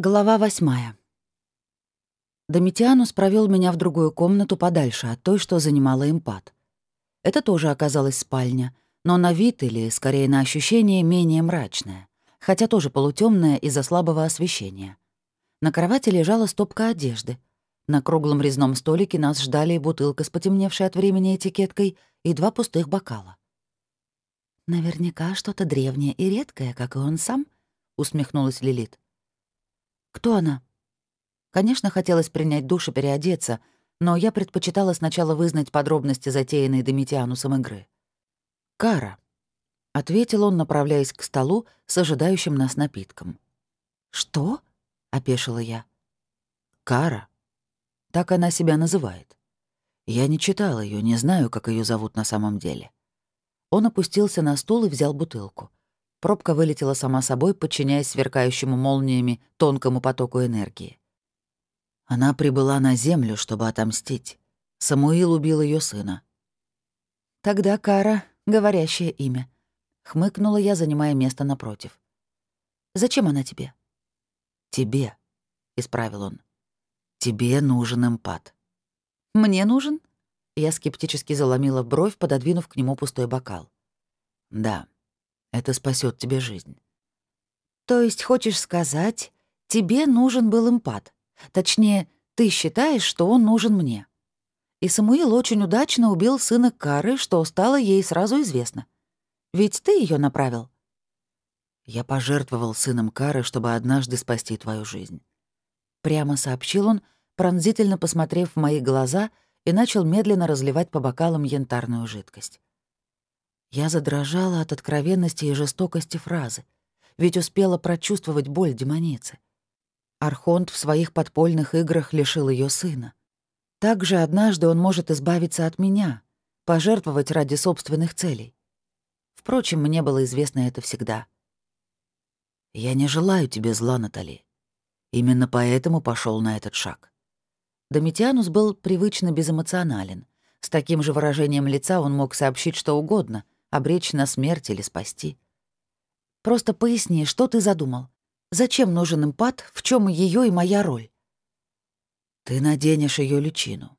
Глава восьмая. Домитианус провел меня в другую комнату подальше от той, что занимала импат. Это тоже оказалась спальня, но на вид или, скорее, на ощущение менее мрачная, хотя тоже полутемная из-за слабого освещения. На кровати лежала стопка одежды. На круглом резном столике нас ждали бутылка с потемневшей от времени этикеткой и два пустых бокала. «Наверняка что-то древнее и редкое, как и он сам», — усмехнулась Лилит. Кто она? Конечно, хотелось принять душ и переодеться, но я предпочитала сначала вызнать подробности затеянной Домитианусом игры. «Кара», — ответил он, направляясь к столу с ожидающим нас напитком. «Что?» — опешила я. «Кара. Так она себя называет. Я не читал ее, не знаю, как ее зовут на самом деле». Он опустился на стул и взял бутылку. Пробка вылетела сама собой, подчиняясь сверкающему молниями тонкому потоку энергии. Она прибыла на землю, чтобы отомстить. Самуил убил ее сына. «Тогда Кара — говорящее имя», — хмыкнула я, занимая место напротив. «Зачем она тебе?» «Тебе», — исправил он. «Тебе нужен эмпат». «Мне нужен?» Я скептически заломила бровь, пододвинув к нему пустой бокал. «Да», это спасет тебе жизнь. То есть хочешь сказать, тебе нужен был импат? Точнее, ты считаешь, что он нужен мне. И Самуил очень удачно убил сына Кары, что стало ей сразу известно. Ведь ты ее направил. Я пожертвовал сыном Кары, чтобы однажды спасти твою жизнь. Прямо сообщил он, пронзительно посмотрев в мои глаза и начал медленно разливать по бокалам янтарную жидкость. Я задрожала от откровенности и жестокости фразы, ведь успела прочувствовать боль демоницы. Архонт в своих подпольных играх лишил ее сына. Также однажды он может избавиться от меня, пожертвовать ради собственных целей. Впрочем, мне было известно это всегда. «Я не желаю тебе зла, Натали. Именно поэтому пошел на этот шаг». Домитианус был привычно безэмоционален. С таким же выражением лица он мог сообщить что угодно — обречь на смерть или спасти. Просто поясни, что ты задумал. Зачем нужен импат, в чем ее и моя роль? Ты наденешь ее личину.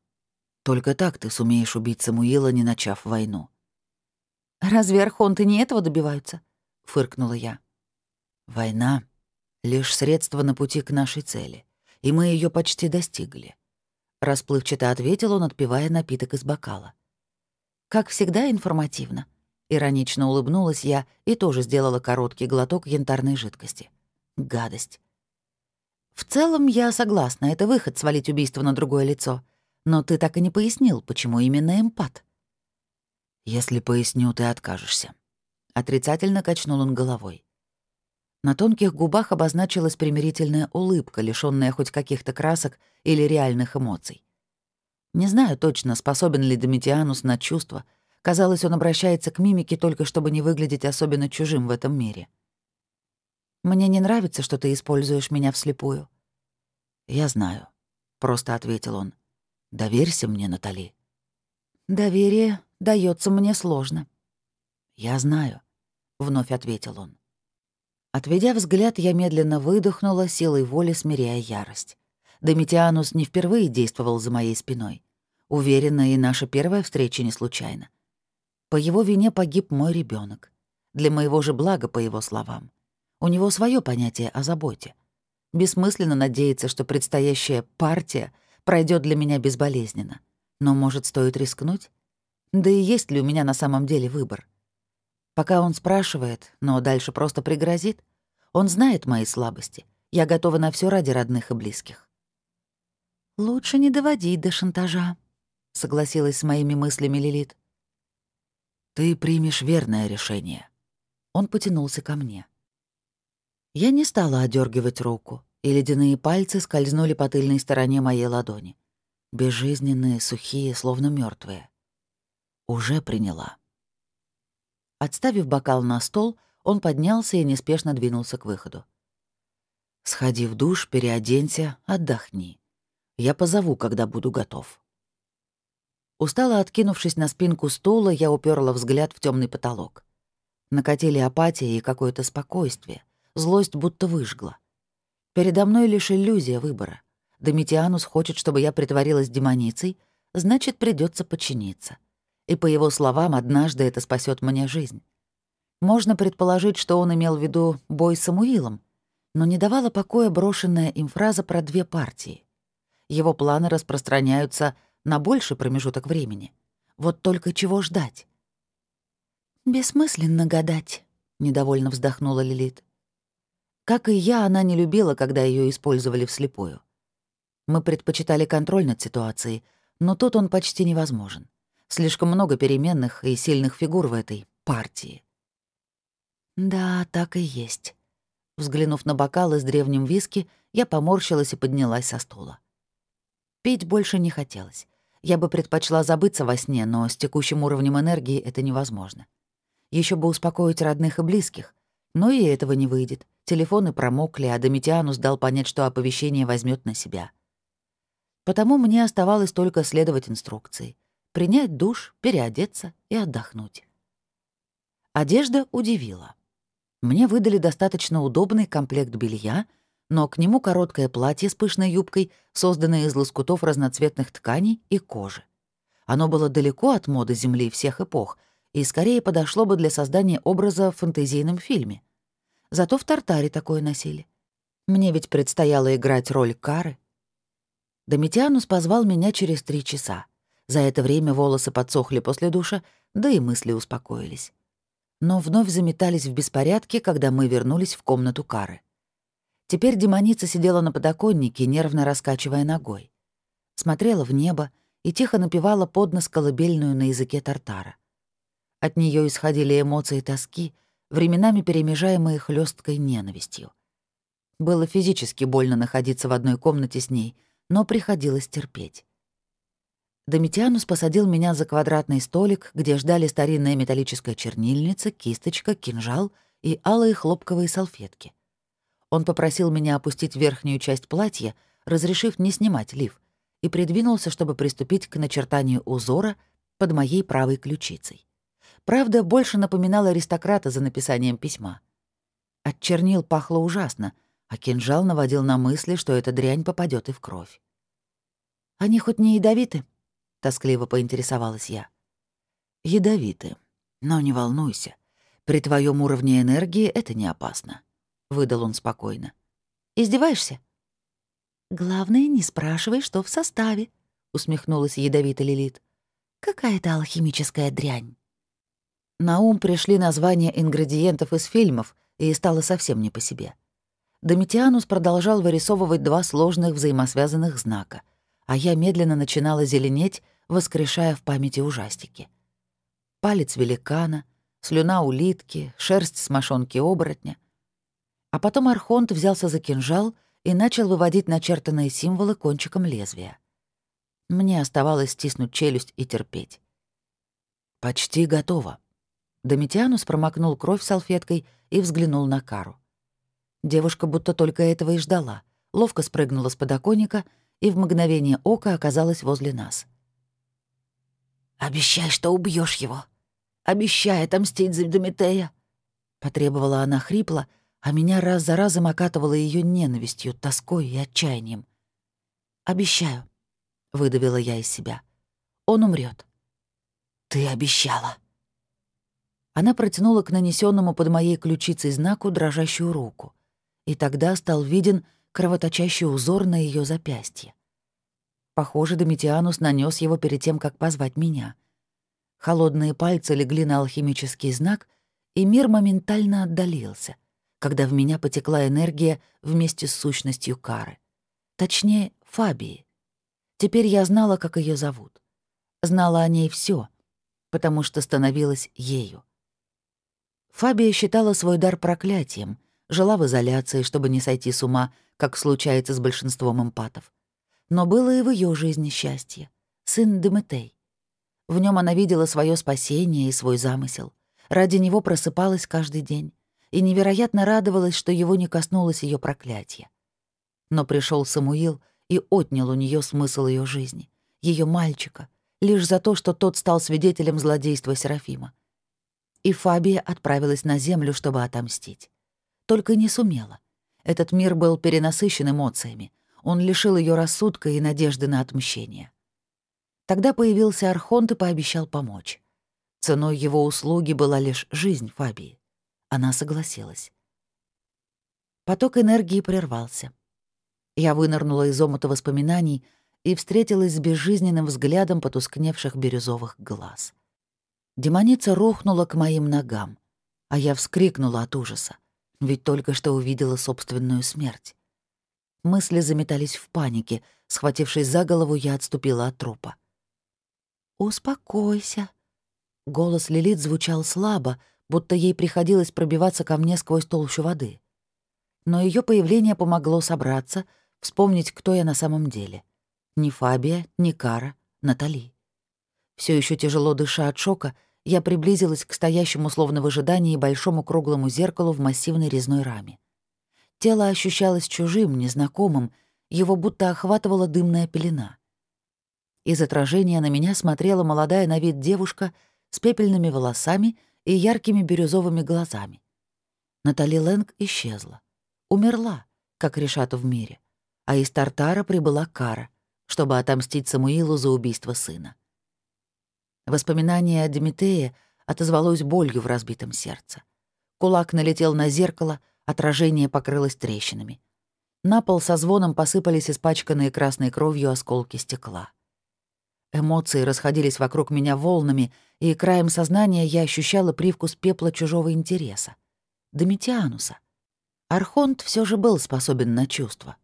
Только так ты сумеешь убить Самуила, не начав войну. «Разве архонты не этого добиваются?» — фыркнула я. «Война — лишь средство на пути к нашей цели, и мы ее почти достигли», — расплывчато ответил он, отпивая напиток из бокала. «Как всегда, информативно», Иронично улыбнулась я и тоже сделала короткий глоток янтарной жидкости. Гадость. В целом, я согласна, это выход свалить убийство на другое лицо. Но ты так и не пояснил, почему именно эмпат. Если поясню, ты откажешься. Отрицательно качнул он головой. На тонких губах обозначилась примирительная улыбка, лишённая хоть каких-то красок или реальных эмоций. Не знаю точно, способен ли Домитианус на чувства — Казалось, он обращается к мимике только чтобы не выглядеть особенно чужим в этом мире. «Мне не нравится, что ты используешь меня вслепую». «Я знаю», — просто ответил он. «Доверься мне, Натали». «Доверие дается мне сложно». «Я знаю», — вновь ответил он. Отведя взгляд, я медленно выдохнула, силой воли смиряя ярость. Домитианус не впервые действовал за моей спиной. Уверена, и наша первая встреча не случайна. По его вине погиб мой ребенок. Для моего же блага, по его словам. У него свое понятие о заботе. Бессмысленно надеяться, что предстоящая партия пройдет для меня безболезненно. Но, может, стоит рискнуть? Да и есть ли у меня на самом деле выбор? Пока он спрашивает, но дальше просто пригрозит, он знает мои слабости. Я готова на все ради родных и близких. «Лучше не доводить до шантажа», — согласилась с моими мыслями Лилит. Ты примешь верное решение. Он потянулся ко мне. Я не стала одергивать руку, и ледяные пальцы скользнули по тыльной стороне моей ладони. Безжизненные, сухие, словно мертвые. Уже приняла. Отставив бокал на стол, он поднялся и неспешно двинулся к выходу. «Сходи в душ, переоденься, отдохни. Я позову, когда буду готов». Устало откинувшись на спинку стула, я уперла взгляд в темный потолок. Накатили апатия и какое-то спокойствие. Злость будто выжгла. Передо мной лишь иллюзия выбора. Домитианус хочет, чтобы я притворилась демоницей, значит, придется подчиниться. И по его словам, однажды это спасет мне жизнь. Можно предположить, что он имел в виду бой с Самуилом, но не давала покоя брошенная им фраза про две партии. Его планы распространяются на больший промежуток времени. Вот только чего ждать? «Бессмысленно гадать», — недовольно вздохнула Лилит. Как и я, она не любила, когда ее использовали вслепую. Мы предпочитали контроль над ситуацией, но тут он почти невозможен. Слишком много переменных и сильных фигур в этой партии. Да, так и есть. Взглянув на бокалы с древним виски, я поморщилась и поднялась со стула. Пить больше не хотелось. Я бы предпочла забыться во сне, но с текущим уровнем энергии это невозможно. Еще бы успокоить родных и близких. Но и этого не выйдет. Телефоны промокли, а Домитианус дал понять, что оповещение возьмет на себя. Потому мне оставалось только следовать инструкции. Принять душ, переодеться и отдохнуть. Одежда удивила. Мне выдали достаточно удобный комплект белья, но к нему короткое платье с пышной юбкой, созданное из лоскутов разноцветных тканей и кожи. Оно было далеко от моды Земли всех эпох и скорее подошло бы для создания образа в фэнтезийном фильме. Зато в Тартаре такое носили. Мне ведь предстояло играть роль Кары. Домитианус позвал меня через три часа. За это время волосы подсохли после душа, да и мысли успокоились но вновь заметались в беспорядке, когда мы вернулись в комнату Кары. Теперь демоница сидела на подоконнике, нервно раскачивая ногой. Смотрела в небо и тихо напевала под нос колыбельную на языке тартара. От нее исходили эмоции тоски, временами перемежаемые хлесткой ненавистью. Было физически больно находиться в одной комнате с ней, но приходилось терпеть. Домитианус посадил меня за квадратный столик, где ждали старинная металлическая чернильница, кисточка, кинжал и алые хлопковые салфетки. Он попросил меня опустить верхнюю часть платья, разрешив не снимать лиф, и придвинулся, чтобы приступить к начертанию узора под моей правой ключицей. Правда, больше напоминал аристократа за написанием письма. От чернил пахло ужасно, а кинжал наводил на мысли, что эта дрянь попадет и в кровь. «Они хоть не ядовиты?» — тоскливо поинтересовалась я. «Ядовиты. Но не волнуйся. При твоем уровне энергии это не опасно», — выдал он спокойно. «Издеваешься?» «Главное, не спрашивай, что в составе», — усмехнулась ядовито Лилит. «Какая-то алхимическая дрянь». На ум пришли названия ингредиентов из фильмов, и стало совсем не по себе. Домитианус продолжал вырисовывать два сложных взаимосвязанных знака — а я медленно начинала зеленеть, воскрешая в памяти ужастики. Палец великана, слюна улитки, шерсть с мошонки оборотня. А потом Архонт взялся за кинжал и начал выводить начертанные символы кончиком лезвия. Мне оставалось стиснуть челюсть и терпеть. «Почти готово». Домитианус промокнул кровь салфеткой и взглянул на Кару. Девушка будто только этого и ждала. Ловко спрыгнула с подоконника — и в мгновение ока оказалась возле нас. «Обещай, что убьешь его! Обещай отомстить за Домитея!» Потребовала она хрипло, а меня раз за разом окатывала ее ненавистью, тоской и отчаянием. «Обещаю», — выдавила я из себя. «Он умрет. «Ты обещала». Она протянула к нанесенному под моей ключицей знаку дрожащую руку, и тогда стал виден кровоточащий узор на ее запястье. Похоже, Домитианус нанес его перед тем, как позвать меня. Холодные пальцы легли на алхимический знак, и мир моментально отдалился, когда в меня потекла энергия вместе с сущностью Кары. Точнее, Фабии. Теперь я знала, как ее зовут. Знала о ней все, потому что становилась ею. Фабия считала свой дар проклятием, жила в изоляции, чтобы не сойти с ума, как случается с большинством эмпатов. Но было и в ее жизни счастье. Сын Деметей. В нем она видела свое спасение и свой замысел. Ради него просыпалась каждый день и невероятно радовалась, что его не коснулось ее проклятия. Но пришел Самуил и отнял у нее смысл ее жизни, ее мальчика, лишь за то, что тот стал свидетелем злодейства Серафима. И Фабия отправилась на землю, чтобы отомстить. Только не сумела. Этот мир был перенасыщен эмоциями. Он лишил ее рассудка и надежды на отмщение. Тогда появился Архонт и пообещал помочь. Ценой его услуги была лишь жизнь Фабии. Она согласилась. Поток энергии прервался. Я вынырнула из омута воспоминаний и встретилась с безжизненным взглядом потускневших бирюзовых глаз. Демоница рухнула к моим ногам, а я вскрикнула от ужаса, ведь только что увидела собственную смерть. Мысли заметались в панике. Схватившись за голову, я отступила от трупа. «Успокойся». Голос Лилит звучал слабо, будто ей приходилось пробиваться ко мне сквозь толщу воды. Но ее появление помогло собраться, вспомнить, кто я на самом деле. Ни Фабия, ни Кара, Натали. Все еще тяжело дыша от шока, я приблизилась к стоящему словно в ожидании большому круглому зеркалу в массивной резной раме. Тело ощущалось чужим, незнакомым, его будто охватывала дымная пелена. Из отражения на меня смотрела молодая на вид девушка с пепельными волосами и яркими бирюзовыми глазами. Натали Лэнг исчезла. Умерла, как решат в мире. А из Тартара прибыла Кара, чтобы отомстить Самуилу за убийство сына. Воспоминание о Демитее отозвалось болью в разбитом сердце. Кулак налетел на зеркало, отражение покрылось трещинами. На пол со звоном посыпались испачканные красной кровью осколки стекла. Эмоции расходились вокруг меня волнами, и краем сознания я ощущала привкус пепла чужого интереса. Домитиануса. Архонт все же был способен на чувства.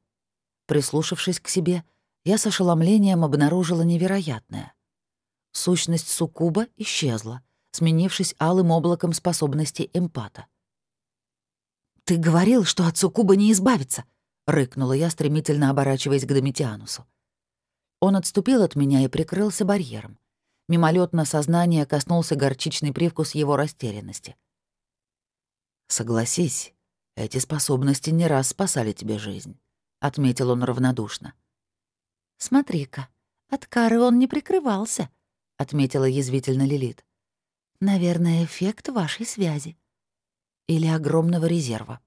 Прислушавшись к себе, я с ошеломлением обнаружила невероятное. Сущность суккуба исчезла, сменившись алым облаком способностей эмпата. «Ты говорил, что от суккуба не избавиться!» — рыкнула я, стремительно оборачиваясь к Домитианусу. Он отступил от меня и прикрылся барьером. Мимолетно сознание коснулся горчичный привкус его растерянности. «Согласись, эти способности не раз спасали тебе жизнь», — отметил он равнодушно. «Смотри-ка, от кары он не прикрывался», — отметила язвительно Лилит. «Наверное, эффект вашей связи. Или огромного резерва.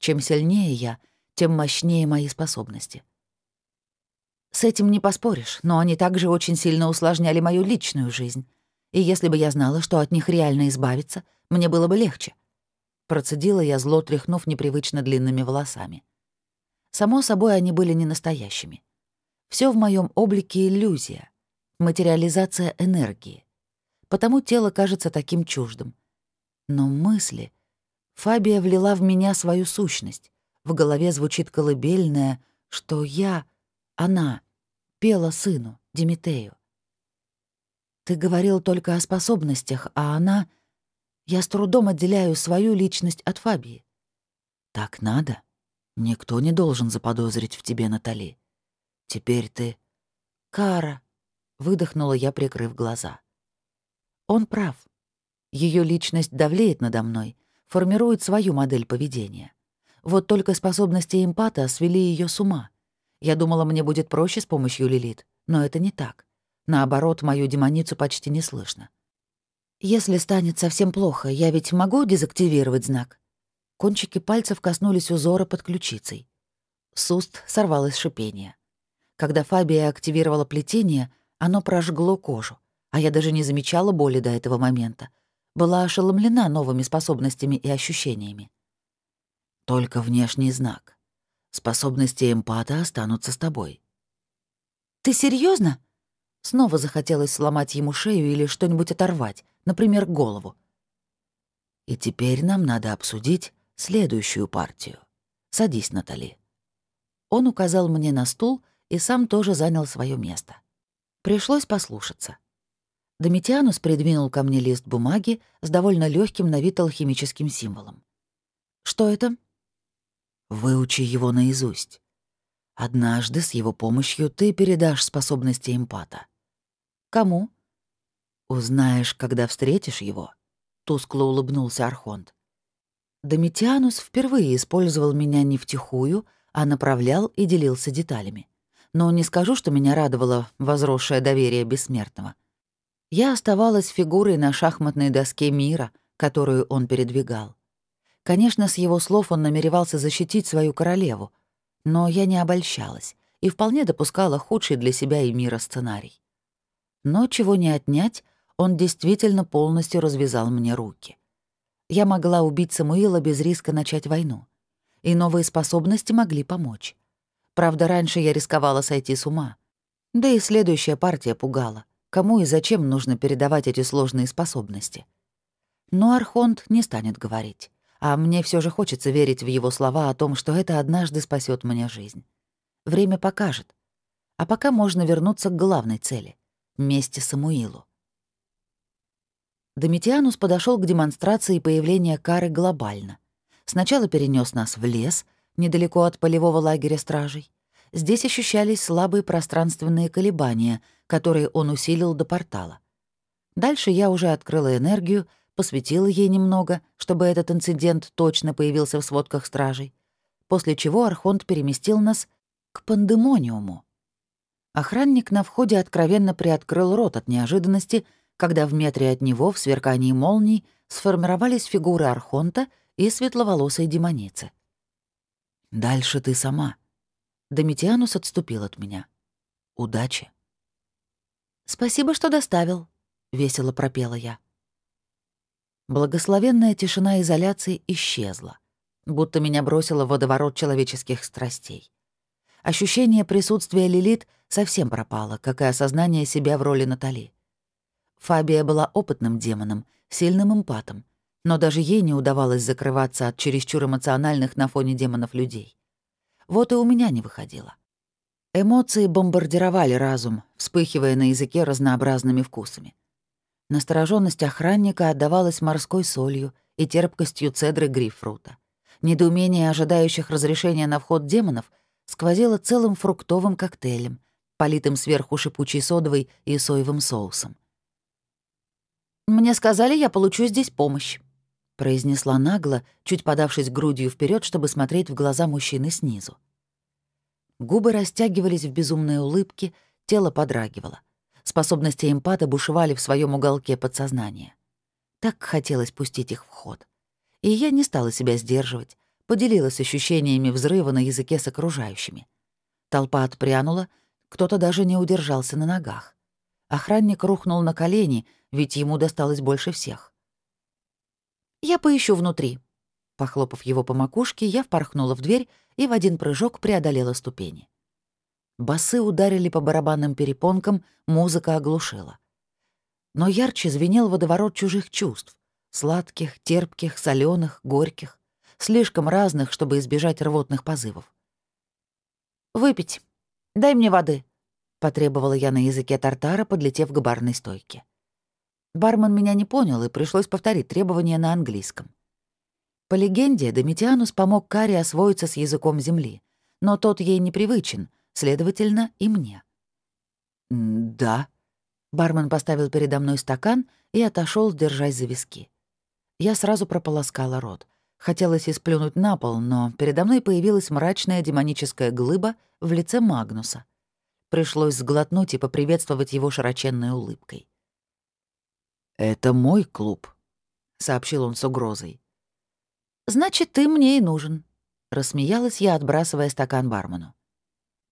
Чем сильнее я, тем мощнее мои способности. С этим не поспоришь, но они также очень сильно усложняли мою личную жизнь. И если бы я знала, что от них реально избавиться, мне было бы легче. Процедила я, зло тряхнув непривычно длинными волосами. Само собой, они были не настоящими. Все в моем облике иллюзия материализация энергии. Потому тело кажется таким чуждым. Но мысли... Фабия влила в меня свою сущность. В голове звучит колыбельная, что я, она, пела сыну, Димитею. Ты говорил только о способностях, а она... Я с трудом отделяю свою личность от Фабии. Так надо. Никто не должен заподозрить в тебе Натали. Теперь ты... Кара, выдохнула я, прикрыв глаза. Он прав. Ее личность давлеет надо мной, формирует свою модель поведения. Вот только способности эмпата свели ее с ума. Я думала, мне будет проще с помощью Лилит, но это не так. Наоборот, мою демоницу почти не слышно. Если станет совсем плохо, я ведь могу дезактивировать знак? Кончики пальцев коснулись узора под ключицей. С уст сорвалось шипение. Когда Фабия активировала плетение, оно прожгло кожу, а я даже не замечала боли до этого момента. Была ошеломлена новыми способностями и ощущениями. Только внешний знак. Способности эмпата останутся с тобой. «Ты серьезно? Снова захотелось сломать ему шею или что-нибудь оторвать, например, голову. И теперь нам надо обсудить следующую партию. Садись, Натали. Он указал мне на стул и сам тоже занял свое место. Пришлось послушаться. Домитианус придвинул ко мне лист бумаги с довольно легким на вид алхимическим символом. «Что это?» «Выучи его наизусть. Однажды с его помощью ты передашь способности эмпата». «Кому?» «Узнаешь, когда встретишь его», — тускло улыбнулся Архонт. Домитианус впервые использовал меня не втихую, а направлял и делился деталями но не скажу, что меня радовало возросшее доверие бессмертного. Я оставалась фигурой на шахматной доске мира, которую он передвигал. Конечно, с его слов он намеревался защитить свою королеву, но я не обольщалась и вполне допускала худший для себя и мира сценарий. Но чего не отнять, он действительно полностью развязал мне руки. Я могла убить Самуила без риска начать войну. И новые способности могли помочь. Правда, раньше я рисковала сойти с ума. Да и следующая партия пугала. Кому и зачем нужно передавать эти сложные способности? Но Архонт не станет говорить. А мне все же хочется верить в его слова о том, что это однажды спасет мне жизнь. Время покажет. А пока можно вернуться к главной цели — мести Самуилу. Домитианус подошел к демонстрации появления кары глобально. Сначала перенес нас в лес, недалеко от полевого лагеря стражей. Здесь ощущались слабые пространственные колебания, которые он усилил до портала. Дальше я уже открыла энергию — посвятила ей немного, чтобы этот инцидент точно появился в сводках стражей, после чего Архонт переместил нас к пандемониуму. Охранник на входе откровенно приоткрыл рот от неожиданности, когда в метре от него, в сверкании молний, сформировались фигуры Архонта и светловолосой демоницы. «Дальше ты сама». Домитианус отступил от меня. «Удачи». «Спасибо, что доставил», — весело пропела я. Благословенная тишина изоляции исчезла, будто меня бросило в водоворот человеческих страстей. Ощущение присутствия Лилит совсем пропало, как и осознание себя в роли Натали. Фабия была опытным демоном, сильным эмпатом, но даже ей не удавалось закрываться от чересчур эмоциональных на фоне демонов людей. Вот и у меня не выходило. Эмоции бомбардировали разум, вспыхивая на языке разнообразными вкусами. Настороженность охранника отдавалась морской солью и терпкостью цедры грейпфрута. Недоумение ожидающих разрешения на вход демонов сквозило целым фруктовым коктейлем, политым сверху шипучей содовой и соевым соусом. «Мне сказали, я получу здесь помощь», — произнесла нагло, чуть подавшись грудью вперед, чтобы смотреть в глаза мужчины снизу. Губы растягивались в безумной улыбке, тело подрагивало. Способности эмпата бушевали в своем уголке подсознания. Так хотелось пустить их в ход. И я не стала себя сдерживать, поделилась ощущениями взрыва на языке с окружающими. Толпа отпрянула, кто-то даже не удержался на ногах. Охранник рухнул на колени, ведь ему досталось больше всех. «Я поищу внутри». Похлопав его по макушке, я впорхнула в дверь и в один прыжок преодолела ступени. Басы ударили по барабанным перепонкам, музыка оглушила. Но ярче звенел водоворот чужих чувств. Сладких, терпких, соленых, горьких. Слишком разных, чтобы избежать рвотных позывов. «Выпить. Дай мне воды», — потребовала я на языке тартара, подлетев к барной стойке. Бармен меня не понял, и пришлось повторить требования на английском. По легенде, Домитианус помог Каре освоиться с языком земли, но тот ей непривычен — следовательно, и мне. «Да». Бармен поставил передо мной стакан и отошел, держась за виски. Я сразу прополоскала рот. Хотелось исплюнуть на пол, но передо мной появилась мрачная демоническая глыба в лице Магнуса. Пришлось сглотнуть и поприветствовать его широченной улыбкой. «Это мой клуб», — сообщил он с угрозой. «Значит, ты мне и нужен», — рассмеялась я, отбрасывая стакан бармену.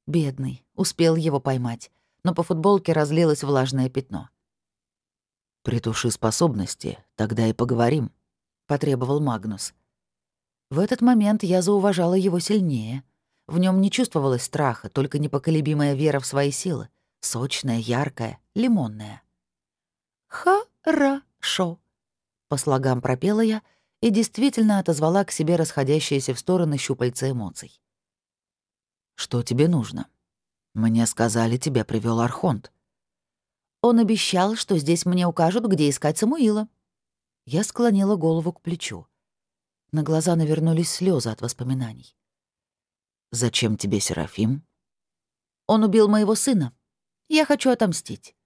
Бедный, успел его поймать, но по футболке разлилось влажное пятно. «Притуши способности, тогда и поговорим», — потребовал Магнус. В этот момент я зауважала его сильнее. В нем не чувствовалось страха, только непоколебимая вера в свои силы, сочная, яркая, лимонная. «Ха-ра-шо», — по слогам пропела я и действительно отозвала к себе расходящиеся в стороны щупальца эмоций. Что тебе нужно? Мне сказали, тебя привел Архонт. Он обещал, что здесь мне укажут, где искать Самуила. Я склонила голову к плечу. На глаза навернулись слезы от воспоминаний. «Зачем тебе Серафим?» «Он убил моего сына. Я хочу отомстить».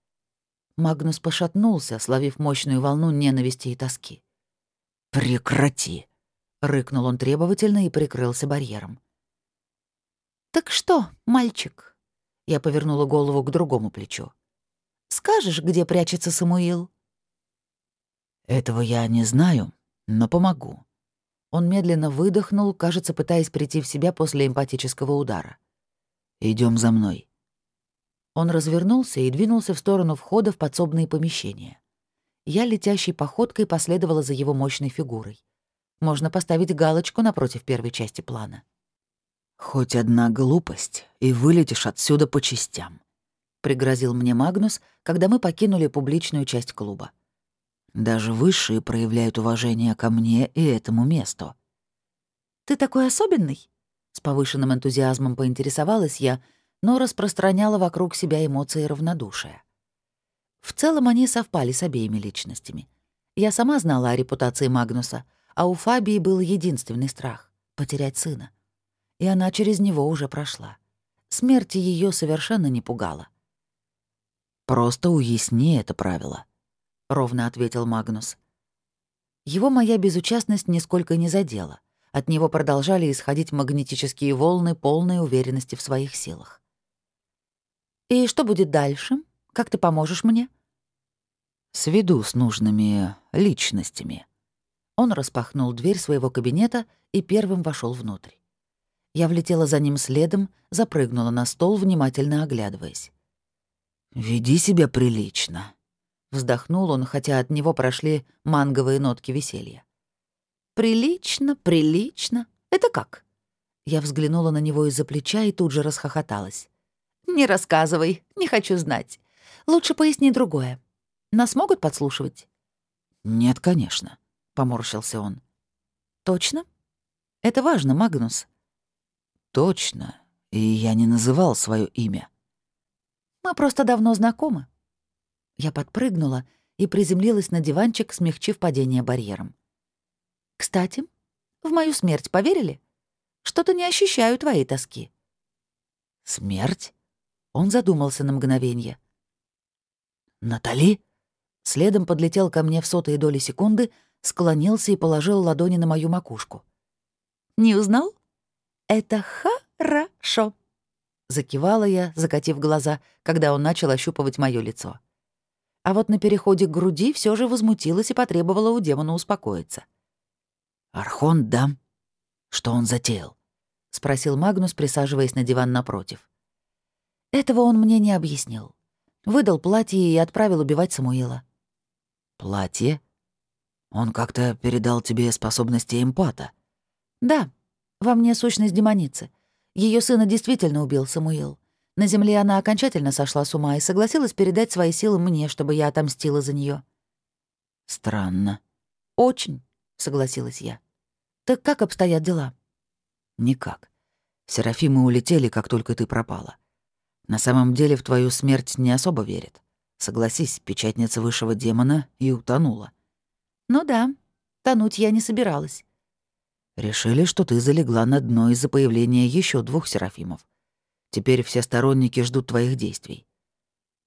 Магнус пошатнулся, словив мощную волну ненависти и тоски. «Прекрати!» — рыкнул он требовательно и прикрылся барьером. «Так что, мальчик?» Я повернула голову к другому плечу. «Скажешь, где прячется Самуил?» «Этого я не знаю, но помогу. Он медленно выдохнул, кажется, пытаясь прийти в себя после эмпатического удара. Идем за мной». Он развернулся и двинулся в сторону входа в подсобные помещения. Я летящей походкой последовала за его мощной фигурой. Можно поставить галочку напротив первой части плана. «Хоть одна глупость, и вылетишь отсюда по частям», — пригрозил мне Магнус, когда мы покинули публичную часть клуба. «Даже высшие проявляют уважение ко мне и этому месту». «Ты такой особенный?» — с повышенным энтузиазмом поинтересовалась я, но распространяла вокруг себя эмоции равнодушия. В целом они совпали с обеими личностями. Я сама знала о репутации Магнуса, а у Фабии был единственный страх — потерять сына — и она через него уже прошла. Смерти ее совершенно не пугала. «Просто уясни это правило», — ровно ответил Магнус. Его моя безучастность нисколько не задела. От него продолжали исходить магнетические волны полной уверенности в своих силах. «И что будет дальше? Как ты поможешь мне?» «Сведу с нужными личностями». Он распахнул дверь своего кабинета и первым вошел внутрь. Я влетела за ним следом, запрыгнула на стол, внимательно оглядываясь. «Веди себя прилично», — вздохнул он, хотя от него прошли манговые нотки веселья. «Прилично, прилично. Это как?» Я взглянула на него из-за плеча и тут же расхохоталась. «Не рассказывай, не хочу знать. Лучше поясни другое. Нас могут подслушивать?» «Нет, конечно», — поморщился он. «Точно? Это важно, Магнус. Точно. И я не называл свое имя. Мы просто давно знакомы. Я подпрыгнула и приземлилась на диванчик, смягчив падение барьером. Кстати, в мою смерть поверили? Что-то не ощущаю твоей тоски. Смерть? Он задумался на мгновение. Натали? Следом подлетел ко мне в сотые доли секунды, склонился и положил ладони на мою макушку. «Не узнал?» «Это хорошо», — закивала я, закатив глаза, когда он начал ощупывать моё лицо. А вот на переходе к груди все же возмутилась и потребовала у демона успокоиться. «Архон, да? Что он затеял?» — спросил Магнус, присаживаясь на диван напротив. Этого он мне не объяснил. Выдал платье и отправил убивать Самуила. «Платье? Он как-то передал тебе способности эмпата?» «Да, во мне сущность демоницы. Ее сына действительно убил Самуил. На земле она окончательно сошла с ума и согласилась передать свои силы мне, чтобы я отомстила за нее. «Странно». «Очень», — согласилась я. «Так как обстоят дела?» «Никак. Серафимы улетели, как только ты пропала. На самом деле в твою смерть не особо верят. Согласись, печатница высшего демона и утонула». «Ну да, тонуть я не собиралась. Решили, что ты залегла на дно из-за появления еще двух Серафимов. Теперь все сторонники ждут твоих действий.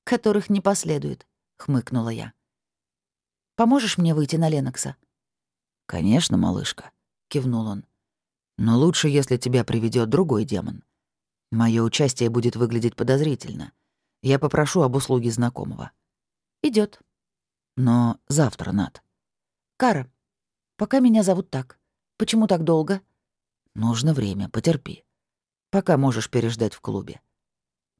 «Которых не последует», — хмыкнула я. «Поможешь мне выйти на Ленокса?» «Конечно, малышка», — кивнул он. «Но лучше, если тебя приведет другой демон. Мое участие будет выглядеть подозрительно. Я попрошу об услуге знакомого». Идет. «Но завтра, Над». «Кара, пока меня зовут так. Почему так долго? Нужно время, потерпи. Пока можешь переждать в клубе.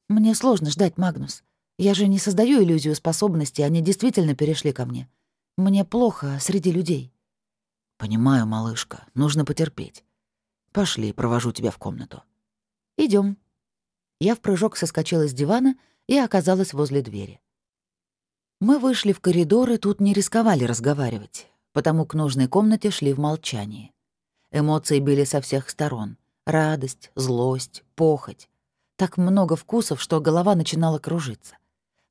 Мне сложно ждать, Магнус. Я же не создаю иллюзию способности, они действительно перешли ко мне. Мне плохо среди людей. Понимаю, малышка, нужно потерпеть. Пошли, провожу тебя в комнату. Идем. Я в прыжок соскочила с дивана и оказалась возле двери. Мы вышли в коридор и тут не рисковали разговаривать, потому к нужной комнате шли в молчании. Эмоции били со всех сторон. Радость, злость, похоть. Так много вкусов, что голова начинала кружиться.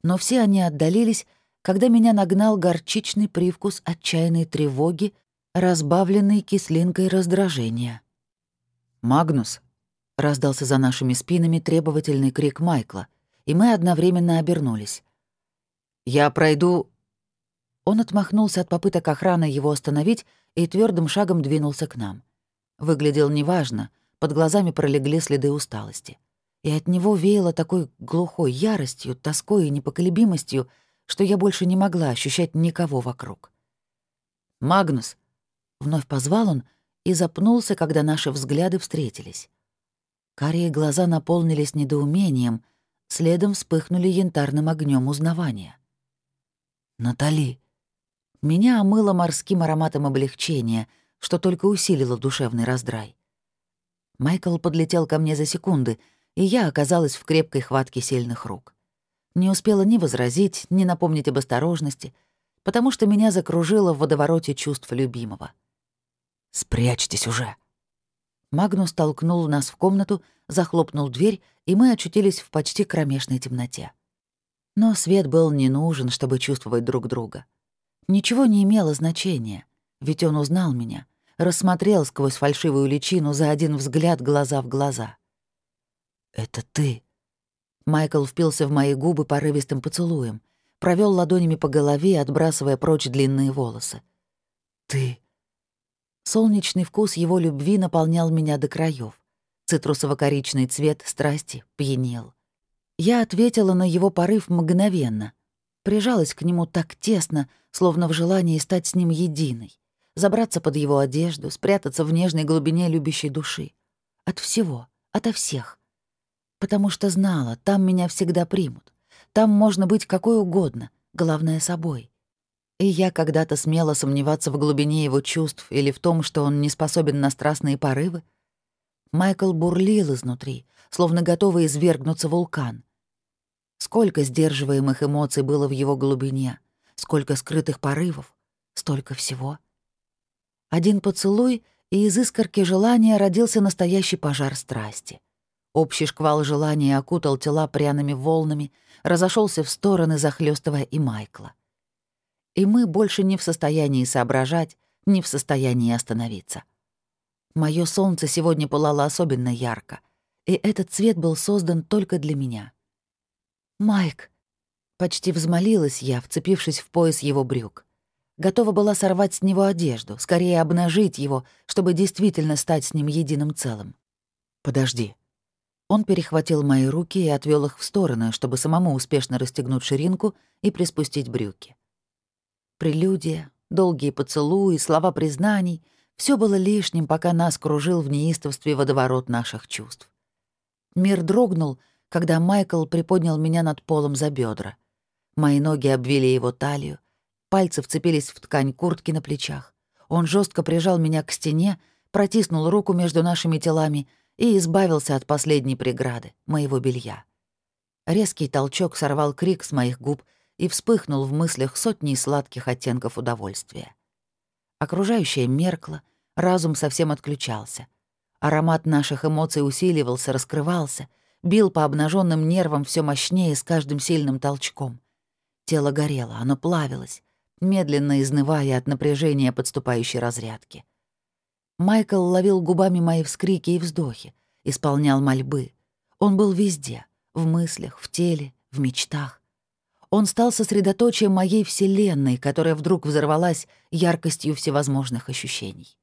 Но все они отдалились, когда меня нагнал горчичный привкус отчаянной тревоги, разбавленный кислинкой раздражения. «Магнус!» — раздался за нашими спинами требовательный крик Майкла, и мы одновременно обернулись. «Я пройду...» Он отмахнулся от попыток охраны его остановить и твердым шагом двинулся к нам. Выглядел неважно, под глазами пролегли следы усталости. И от него веяло такой глухой яростью, тоской и непоколебимостью, что я больше не могла ощущать никого вокруг. «Магнус!» — вновь позвал он, и запнулся, когда наши взгляды встретились. Карие глаза наполнились недоумением, следом вспыхнули янтарным огнем узнавания. «Натали!» Меня омыло морским ароматом облегчения, что только усилило душевный раздрай. Майкл подлетел ко мне за секунды, и я оказалась в крепкой хватке сильных рук. Не успела ни возразить, ни напомнить об осторожности, потому что меня закружило в водовороте чувств любимого. «Спрячьтесь уже!» Магнус толкнул нас в комнату, захлопнул дверь, и мы очутились в почти кромешной темноте. Но свет был не нужен, чтобы чувствовать друг друга. Ничего не имело значения, ведь он узнал меня, рассмотрел сквозь фальшивую личину за один взгляд глаза в глаза. «Это ты», Майкл впился в мои губы порывистым поцелуем, провел ладонями по голове, отбрасывая прочь длинные волосы. «Ты...» Солнечный вкус его любви наполнял меня до краев. Цитрусово-коричный цвет страсти пьянел. Я ответила на его порыв мгновенно. Прижалась к нему так тесно, словно в желании стать с ним единой. Забраться под его одежду, спрятаться в нежной глубине любящей души. От всего, ото всех — потому что знала, там меня всегда примут. Там можно быть какой угодно, главное — собой. И я когда-то смела сомневаться в глубине его чувств или в том, что он не способен на страстные порывы. Майкл бурлил изнутри, словно готовый извергнуться вулкан. Сколько сдерживаемых эмоций было в его глубине, сколько скрытых порывов, столько всего. Один поцелуй, и из искорки желания родился настоящий пожар страсти. Общий шквал желания окутал тела пряными волнами, разошелся в стороны, захлестывая и Майкла. И мы больше не в состоянии соображать, не в состоянии остановиться. Моё солнце сегодня пылало особенно ярко, и этот цвет был создан только для меня. «Майк!» — почти взмолилась я, вцепившись в пояс его брюк. Готова была сорвать с него одежду, скорее обнажить его, чтобы действительно стать с ним единым целым. «Подожди», он перехватил мои руки и отвел их в стороны, чтобы самому успешно расстегнуть ширинку и приспустить брюки. Прелюдия, долгие поцелуи, слова признаний — все было лишним, пока нас кружил в неистовстве водоворот наших чувств. Мир дрогнул, когда Майкл приподнял меня над полом за бедра. Мои ноги обвили его талию, пальцы вцепились в ткань куртки на плечах. Он жестко прижал меня к стене, протиснул руку между нашими телами — и избавился от последней преграды, моего белья. Резкий толчок сорвал крик с моих губ и вспыхнул в мыслях сотни сладких оттенков удовольствия. Окружающее меркло, разум совсем отключался. Аромат наших эмоций усиливался, раскрывался, бил по обнаженным нервам все мощнее с каждым сильным толчком. Тело горело, оно плавилось, медленно изнывая от напряжения подступающей разрядки. Майкл ловил губами мои вскрики и вздохи, исполнял мольбы. Он был везде — в мыслях, в теле, в мечтах. Он стал сосредоточием моей вселенной, которая вдруг взорвалась яркостью всевозможных ощущений.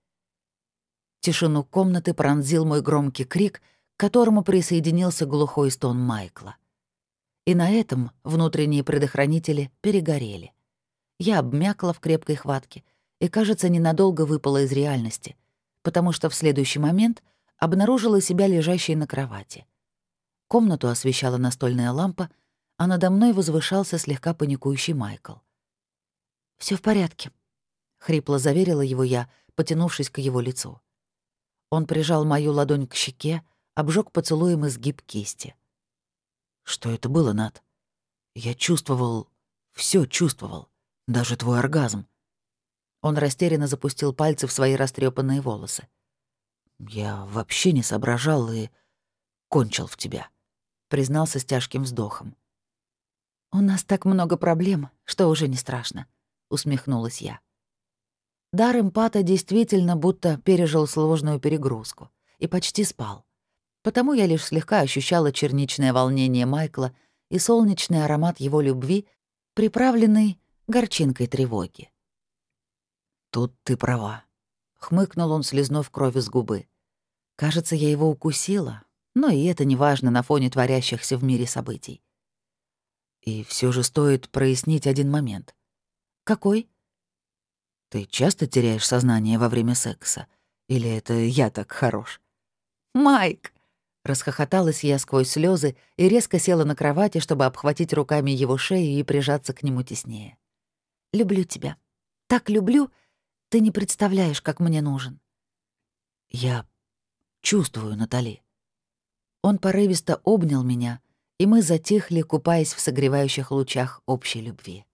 Тишину комнаты пронзил мой громкий крик, к которому присоединился глухой стон Майкла. И на этом внутренние предохранители перегорели. Я обмякла в крепкой хватке и, кажется, ненадолго выпала из реальности, потому что в следующий момент обнаружила себя лежащей на кровати. Комнату освещала настольная лампа, а надо мной возвышался слегка паникующий Майкл. Все в порядке», — хрипло заверила его я, потянувшись к его лицу. Он прижал мою ладонь к щеке, обжег поцелуем изгиб кисти. «Что это было, Над? Я чувствовал... все чувствовал. Даже твой оргазм. Он растерянно запустил пальцы в свои растрепанные волосы. «Я вообще не соображал и кончил в тебя», — признался с тяжким вздохом. «У нас так много проблем, что уже не страшно», — усмехнулась я. Дар эмпата действительно будто пережил сложную перегрузку и почти спал. Потому я лишь слегка ощущала черничное волнение Майкла и солнечный аромат его любви, приправленный горчинкой тревоги. «Тут ты права», — хмыкнул он, слезнув кровь из губы. «Кажется, я его укусила, но и это неважно на фоне творящихся в мире событий. И все же стоит прояснить один момент. Какой? Ты часто теряешь сознание во время секса? Или это я так хорош? «Майк!» Расхохоталась я сквозь слезы и резко села на кровати, чтобы обхватить руками его шею и прижаться к нему теснее. «Люблю тебя. Так люблю, ты не представляешь, как мне нужен». «Я чувствую, Натали». Он порывисто обнял меня, и мы затихли, купаясь в согревающих лучах общей любви.